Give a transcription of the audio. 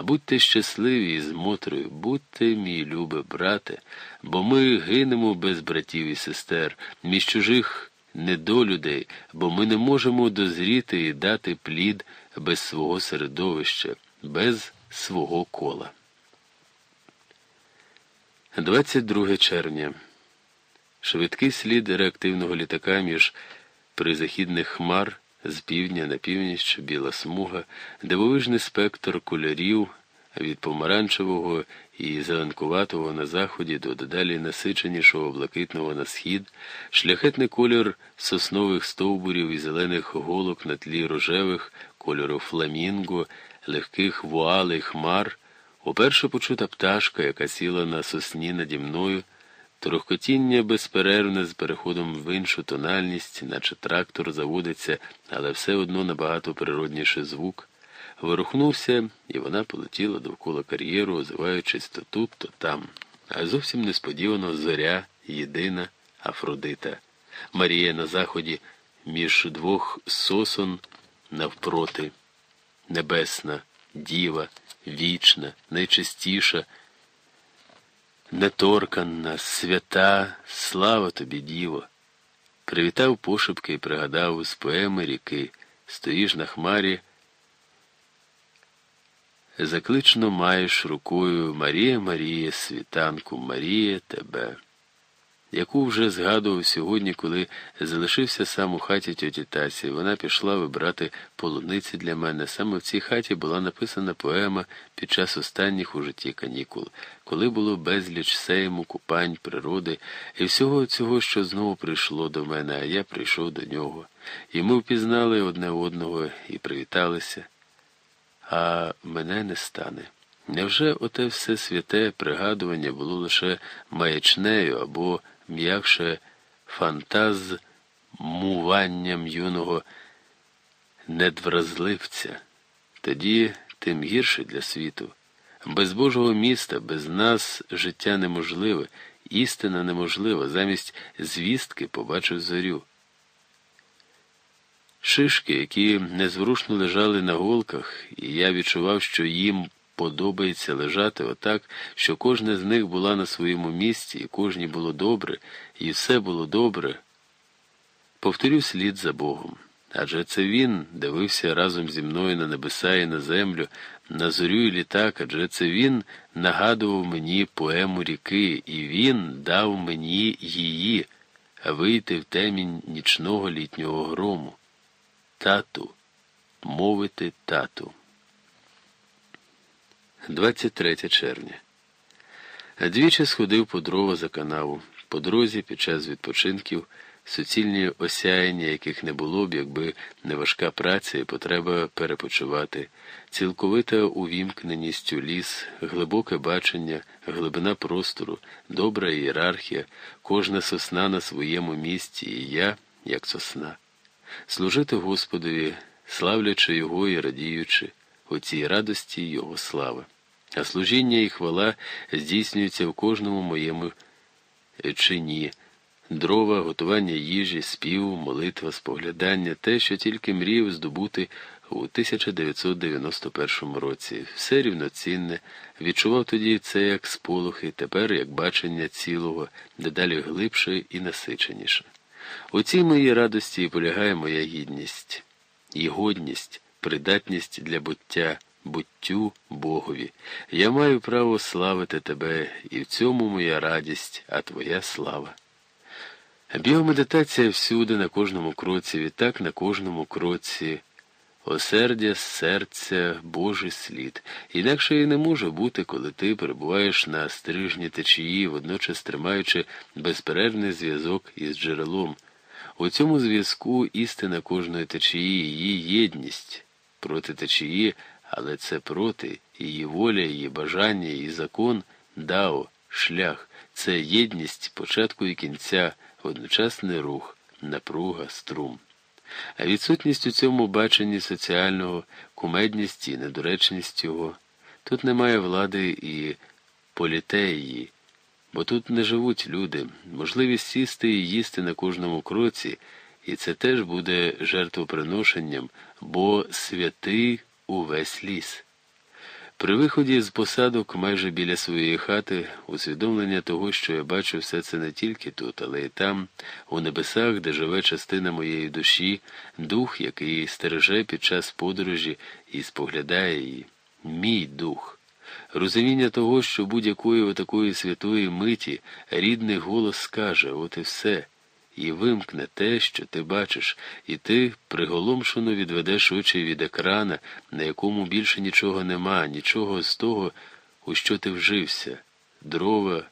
А будьте щасливі із Мотрою, будьте, мій любе брате, бо ми гинемо без братів і сестер, між чужих недолюдей, бо ми не можемо дозріти і дати плід без свого середовища, без свого кола. 22 червня. Швидкий слід реактивного літака між призахідних хмар з півдня на північ біла смуга, дивовижний спектр кольорів від помаранчевого і зеленкуватого на заході до дедалі насиченішого блакитного на схід, шляхетний кольор соснових стовбурів і зелених голок на тлі рожевих, кольору фламінго, легких вуалей хмар, уперше почута пташка, яка сіла на сосні наді мною. Трохкотіння безперервне з переходом в іншу тональність, наче трактор заводиться, але все одно набагато природніший звук. Ворухнувся, і вона полетіла довкола кар'єру, озиваючись то тут, то там. А зовсім несподівано зоря, єдина, Афродита. Марія на заході між двох сосон навпроти, небесна, діва, вічна, найчистіша. Неторканна, свята, слава тобі, діво. Привітав пошепки і пригадав з поеми ріки, стоїш на хмарі. Заклично маєш рукою Марія, Марія, світанку, Марія тебе яку вже згадував сьогодні, коли залишився сам у хаті тьоті Тасі. Вона пішла вибрати полуниці для мене. Саме в цій хаті була написана поема під час останніх у житті канікул, коли було безліч сейму, купань, природи і всього цього, що знову прийшло до мене, а я прийшов до нього. І ми впізнали одне одного і привіталися, а мене не стане. Невже оте все святе пригадування було лише маячнею або м'якше фантазмуванням юного недвразливця, тоді тим гірше для світу. Без Божого міста, без нас життя неможливе, істина неможлива, замість звістки побачив зорю. Шишки, які незворушно лежали на голках, і я відчував, що їм подобається лежати отак, що кожна з них була на своєму місці, і кожній було добре, і все було добре. Повторю слід за Богом. Адже це він дивився разом зі мною на небеса і на землю, на зорю і літак, адже це він нагадував мені поему ріки, і він дав мені її, вийти в темінь нічного літнього грому. Тату, мовити тату. 23 червня. Двічі сходив по дрова за канаву. По дорозі під час відпочинків, суцільні осяяння, яких не було б, якби не важка праця і потреба перепочивати, цілковита увімкненість у ліс, глибоке бачення, глибина простору, добра ієрархія, кожна сосна на своєму місці, і я, як сосна, служити Господові, славлячи його і радіючи у цій радості Його слави. А служіння і хвала здійснюються в кожному моєму чині. Дрова, готування їжі, спів, молитва, споглядання, те, що тільки мріяв здобути у 1991 році. Все рівноцінне, відчував тоді це як сполохи, тепер як бачення цілого, дедалі глибше і насиченіше. У цій моїй радості і полягає моя гідність і годність придатність для буття, буттю Богові. Я маю право славити тебе, і в цьому моя радість, а твоя слава. Біомедитація всюди, на кожному кроці, відтак на кожному кроці. Осердя, серця, Божий слід. Інакше і не може бути, коли ти перебуваєш на стрижні течії, водночас тримаючи безперервний зв'язок із джерелом. У цьому зв'язку істина кожної течії, її єдність проти течії, але це проти її воля, її бажання, її закон, дао, шлях, це єдність початку і кінця, одночасний рух, напруга, струм. А відсутність у цьому баченні соціального, кумедність і недоречність його. Тут немає влади і політеї, бо тут не живуть люди, можливість сісти і їсти на кожному кроці і це теж буде жертвоприношенням, бо святий увесь ліс. При виході з посадок майже біля своєї хати, усвідомлення того, що я бачу все це не тільки тут, але й там, у небесах, де живе частина моєї душі, дух, який стереже під час подорожі і споглядає її, мій дух. Розуміння того, що будь-якої отакої святої миті рідний голос скаже, от і все, і вимкне те, що ти бачиш, і ти приголомшено відведеш очі від екрана, на якому більше нічого нема, нічого з того, у що ти вжився, дрова,